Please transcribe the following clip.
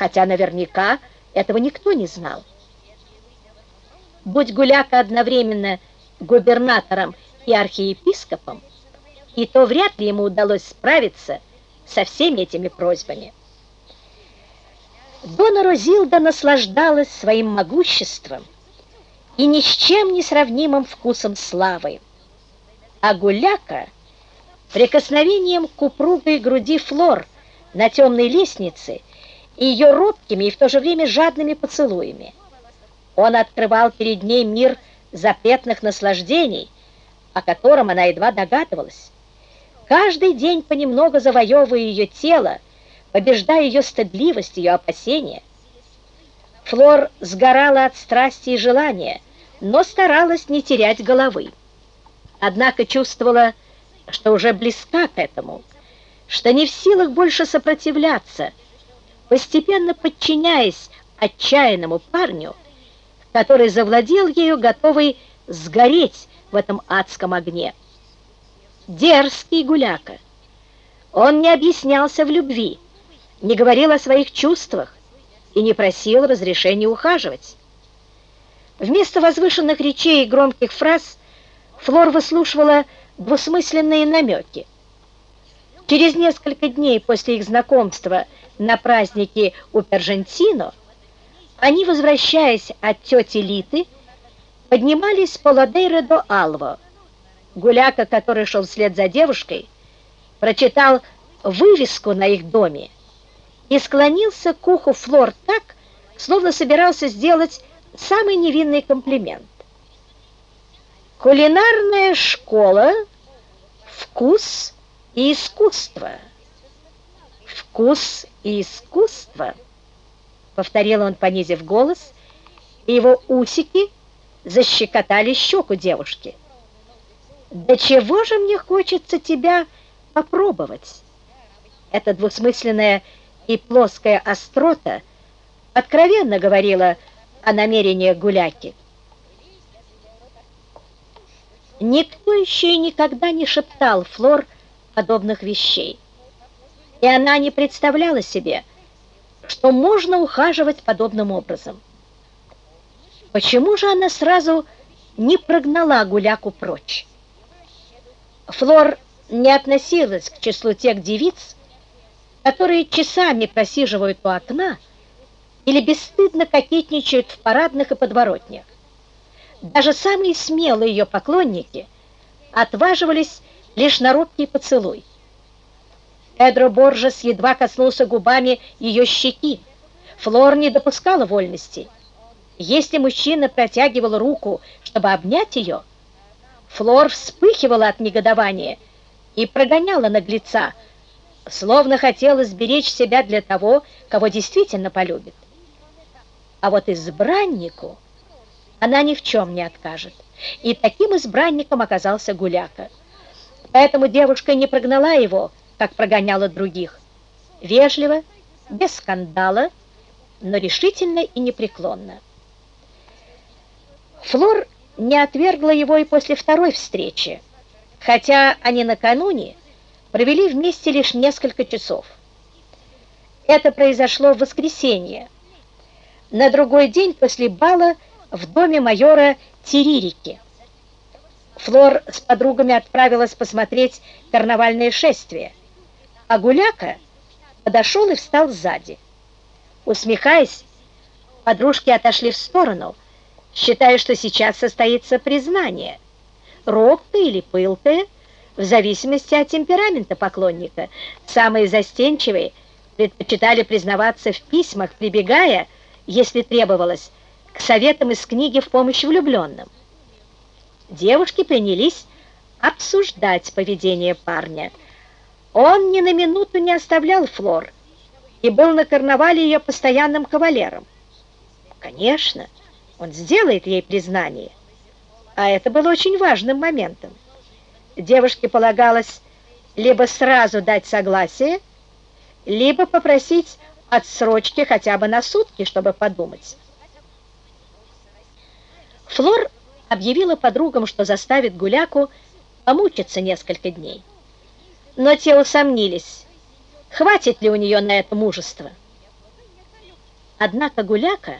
хотя наверняка этого никто не знал. Будь Гуляка одновременно губернатором и архиепископом, и то вряд ли ему удалось справиться со всеми этими просьбами. Дона Розилда наслаждалась своим могуществом и ни с чем не сравнимым вкусом славы, а Гуляка прикосновением к упругой груди Флор на темной лестнице и ее робкими и в то же время жадными поцелуями. Он открывал перед ней мир запретных наслаждений, о котором она едва догадывалась. Каждый день понемногу завоевывая ее тело, побеждая ее стыдливость, ее опасения. Флор сгорала от страсти и желания, но старалась не терять головы. Однако чувствовала, что уже близка к этому, что не в силах больше сопротивляться, постепенно подчиняясь отчаянному парню, который завладел ею, готовый сгореть в этом адском огне. Дерзкий гуляка. Он не объяснялся в любви, не говорил о своих чувствах и не просил разрешения ухаживать. Вместо возвышенных речей и громких фраз Флор выслушивала двусмысленные намеки. Через несколько дней после их знакомства на празднике у Пержентино они, возвращаясь от тети Литы, поднимались по Ладейре до Алво. Гуляка, который шел вслед за девушкой, прочитал вывеску на их доме и склонился к уху Флор так, словно собирался сделать самый невинный комплимент. Кулинарная школа «Вкус и искусство». «Вкус и искусство», — повторил он, понизив голос, и его усики защекотали щеку девушки. «Да чего же мне хочется тебя попробовать?» Это двусмысленное и плоская острота откровенно говорила о намерениях гуляки. Никто еще и никогда не шептал Флор подобных вещей, и она не представляла себе, что можно ухаживать подобным образом. Почему же она сразу не прогнала гуляку прочь? Флор не относилась к числу тех девиц, которые часами просиживают у окна или бесстыдно кокетничают в парадных и подворотнях. Даже самые смелые ее поклонники отваживались лишь на робкий поцелуй. Эдро Боржес едва коснулся губами ее щеки. Флор не допускала вольности. Если мужчина протягивал руку, чтобы обнять ее, Флор вспыхивала от негодования и прогоняла наглеца, словно хотела сберечь себя для того, кого действительно полюбит. А вот избраннику она ни в чем не откажет. И таким избранником оказался Гуляка. Поэтому девушка не прогнала его, как прогоняла других. Вежливо, без скандала, но решительно и непреклонно. Флор не отвергла его и после второй встречи, хотя они накануне провели вместе лишь несколько часов. Это произошло в воскресенье. На другой день после бала в доме майора Теририки. Флор с подругами отправилась посмотреть карнавальное шествие, а Гуляка подошел и встал сзади. Усмехаясь, подружки отошли в сторону, считая, что сейчас состоится признание. Робкое или пылкое – в зависимости от темперамента поклонника. Самые застенчивые предпочитали признаваться в письмах, прибегая, если требовалось, к советам из книги в помощь влюбленным. Девушки принялись обсуждать поведение парня. Он ни на минуту не оставлял Флор и был на карнавале ее постоянным кавалером. Конечно, он сделает ей признание, а это было очень важным моментом девушке полагалось либо сразу дать согласие, либо попросить отсрочки хотя бы на сутки, чтобы подумать. Флор объявила подругам, что заставит Гуляку помучиться несколько дней. Но те усомнились, хватит ли у нее на это мужества. Однако Гуляка